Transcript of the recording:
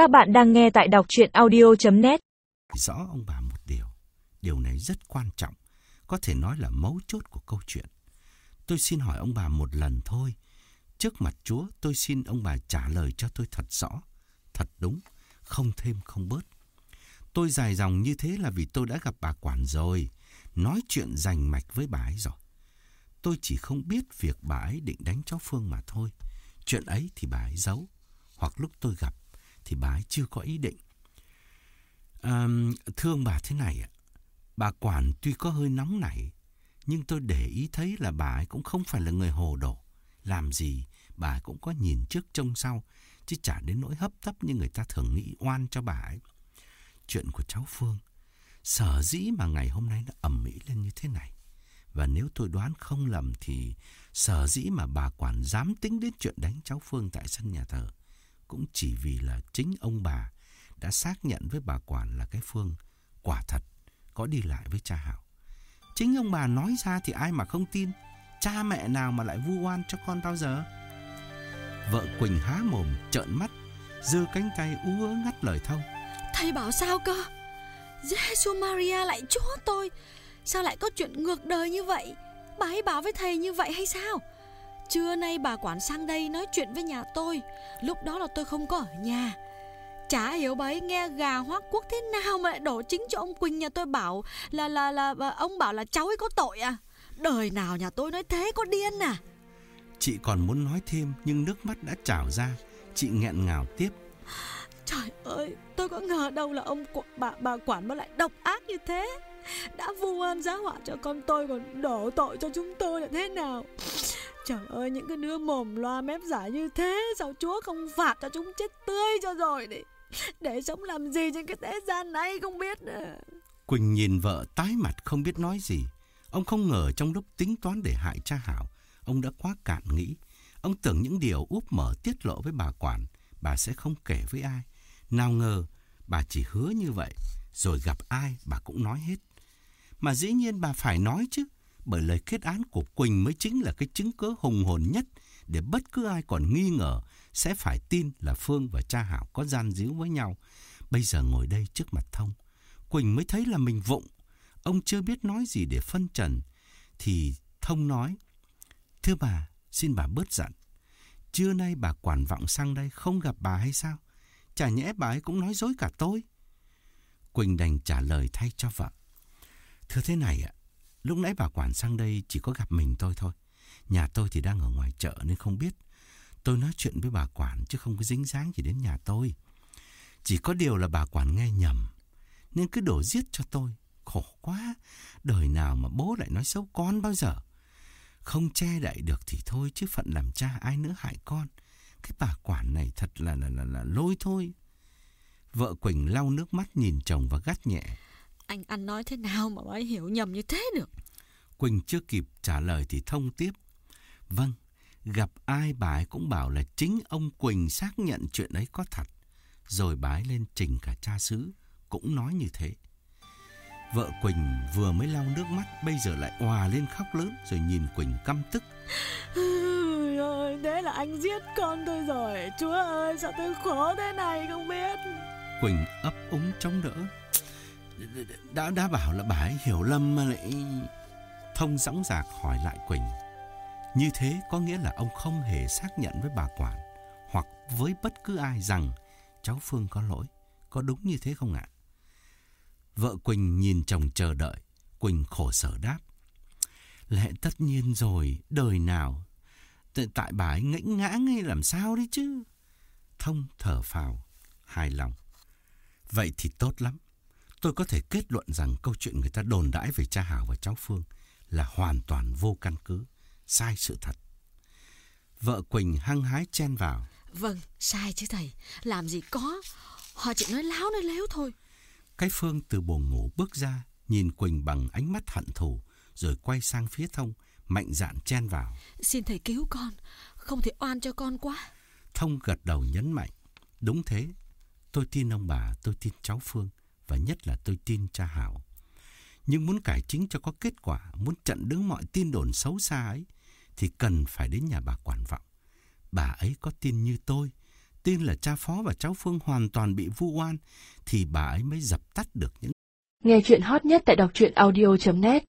Các bạn đang nghe tại đọc chuyện audio.net Rõ ông bà một điều, điều này rất quan trọng, có thể nói là mấu chốt của câu chuyện. Tôi xin hỏi ông bà một lần thôi. Trước mặt Chúa, tôi xin ông bà trả lời cho tôi thật rõ, thật đúng, không thêm không bớt. Tôi dài dòng như thế là vì tôi đã gặp bà quản rồi, nói chuyện rành mạch với bà ấy rồi. Tôi chỉ không biết việc bà ấy định đánh cháu Phương mà thôi. Chuyện ấy thì bà ấy giấu, hoặc lúc tôi gặp thì bà ấy chưa có ý định. À, thưa ông bà thế này ạ, bà quản tuy có hơi nóng nảy, nhưng tôi để ý thấy là bà ấy cũng không phải là người hồ đồ. Làm gì bà ấy cũng có nhìn trước trông sau, chứ chả đến nỗi hấp tấp như người ta thường nghĩ oan cho bà ấy. Chuyện của cháu Phương, sở dĩ mà ngày hôm nay nó ẩm mỹ lên như thế này. Và nếu tôi đoán không lầm thì sở dĩ mà bà quản dám tính đến chuyện đánh cháu Phương tại sân nhà thờ cũng chỉ vì là chính ông bà đã xác nhận với bà quản là cái Phương quả thật có đi lại với cha Hảo. Chính ông bà nói ra thì ai mà không tin, cha mẹ nào mà lại vu oan cho con bao giờ? Vợ Quỳnh há mồm trợn mắt, giơ cánh tay ú ớ ngắt lời thông. Thầy bảo sao cơ? jesus Maria lại chúa tôi, sao lại có chuyện ngược đời như vậy? Bà ấy bảo với thầy như vậy hay sao? Trưa nay bà quản sang đây nói chuyện với nhà tôi. Lúc đó là tôi không có ở nhà. Chả hiểu bà ấy nghe gà hoác quốc thế nào mà lại đổ chính cho ông Quỳnh nhà tôi bảo là là là ông bảo là cháu ấy có tội à. Đời nào nhà tôi nói thế có điên à. Chị còn muốn nói thêm nhưng nước mắt đã trào ra. Chị nghẹn ngào tiếp. Trời ơi tôi có ngờ đâu là ông bà, bà quản mà lại độc ác như thế. Đã vu oan giá họa cho con tôi còn đổ tội cho chúng tôi là thế nào Trời ơi, những cái đứa mồm loa mép giả như thế, Sao Chúa không phạt cho chúng chết tươi cho rồi đi để sống làm gì trên cái thế gian này không biết nữa. Quỳnh nhìn vợ tái mặt không biết nói gì. Ông không ngờ trong lúc tính toán để hại cha Hảo, Ông đã quá cạn nghĩ. Ông tưởng những điều úp mở tiết lộ với bà quản, Bà sẽ không kể với ai. Nào ngờ, bà chỉ hứa như vậy, Rồi gặp ai bà cũng nói hết. Mà dĩ nhiên bà phải nói chứ bởi lời kết án của Quỳnh mới chính là cái chứng cứ hùng hồn nhất để bất cứ ai còn nghi ngờ sẽ phải tin là Phương và cha Hảo có gian díu với nhau. Bây giờ ngồi đây trước mặt Thông, Quỳnh mới thấy là mình vụng. Ông chưa biết nói gì để phân trần. Thì Thông nói, Thưa bà, xin bà bớt giận. Trưa nay bà quản vọng sang đây không gặp bà hay sao? Chả nhẽ bà ấy cũng nói dối cả tôi. Quỳnh đành trả lời thay cho vợ. Thưa thế này ạ, Lúc nãy bà quản sang đây chỉ có gặp mình tôi thôi. Nhà tôi thì đang ở ngoài chợ nên không biết. Tôi nói chuyện với bà quản chứ không có dính dáng gì đến nhà tôi. Chỉ có điều là bà quản nghe nhầm. Nên cứ đổ giết cho tôi. Khổ quá. Đời nào mà bố lại nói xấu con bao giờ. Không che đậy được thì thôi chứ phận làm cha ai nữa hại con. Cái bà quản này thật là là là, là lôi thôi. Vợ Quỳnh lau nước mắt nhìn chồng và gắt nhẹ. Anh ăn nói thế nào mà bà ấy hiểu nhầm như thế được? Quỳnh chưa kịp trả lời thì thông tiếp. Vâng Gặp ai bà ấy cũng bảo là chính ông Quỳnh xác nhận chuyện ấy có thật. Rồi bà ấy lên trình cả cha xứ Cũng nói như thế. Vợ Quỳnh vừa mới lau nước mắt Bây giờ lại òa lên khóc lớn Rồi nhìn Quỳnh căm tức. Ơi, Thế là anh giết con tôi rồi. Chúa ơi sao tôi khổ thế này không biết? Quỳnh ấp úng chống đỡ đã đã bảo là bà ấy hiểu lầm mà lại thông dõng dạc hỏi lại Quỳnh. Như thế có nghĩa là ông không hề xác nhận với bà quản hoặc với bất cứ ai rằng cháu Phương có lỗi. Có đúng như thế không ạ? Vợ Quỳnh nhìn chồng chờ đợi. Quỳnh khổ sở đáp. Lẽ tất nhiên rồi, đời nào. Tại bà ấy ngẫnh ngã ngay làm sao đấy chứ. Thông thở phào, hài lòng. Vậy thì tốt lắm. Tôi có thể kết luận rằng câu chuyện người ta đồn đãi về cha Hảo và cháu Phương là hoàn toàn vô căn cứ, sai sự thật. Vợ Quỳnh hăng hái chen vào. Vâng, sai chứ thầy, làm gì có, họ chỉ nói láo nói léo thôi. Cái Phương từ buồng ngủ bước ra, nhìn Quỳnh bằng ánh mắt hận thù, rồi quay sang phía Thông, mạnh dạn chen vào. Xin thầy cứu con, không thể oan cho con quá. Thông gật đầu nhấn mạnh. Đúng thế, tôi tin ông bà, tôi tin cháu Phương và nhất là tôi tin cha Hảo. Nhưng muốn cải chính cho có kết quả, muốn chặn đứng mọi tin đồn xấu xa ấy, thì cần phải đến nhà bà quản vọng. Bà ấy có tin như tôi, tin là cha Phó và cháu Phương hoàn toàn bị vu oan, thì bà ấy mới dập tắt được những Nghe chuyện hot nhất tại đọc truyện audio.net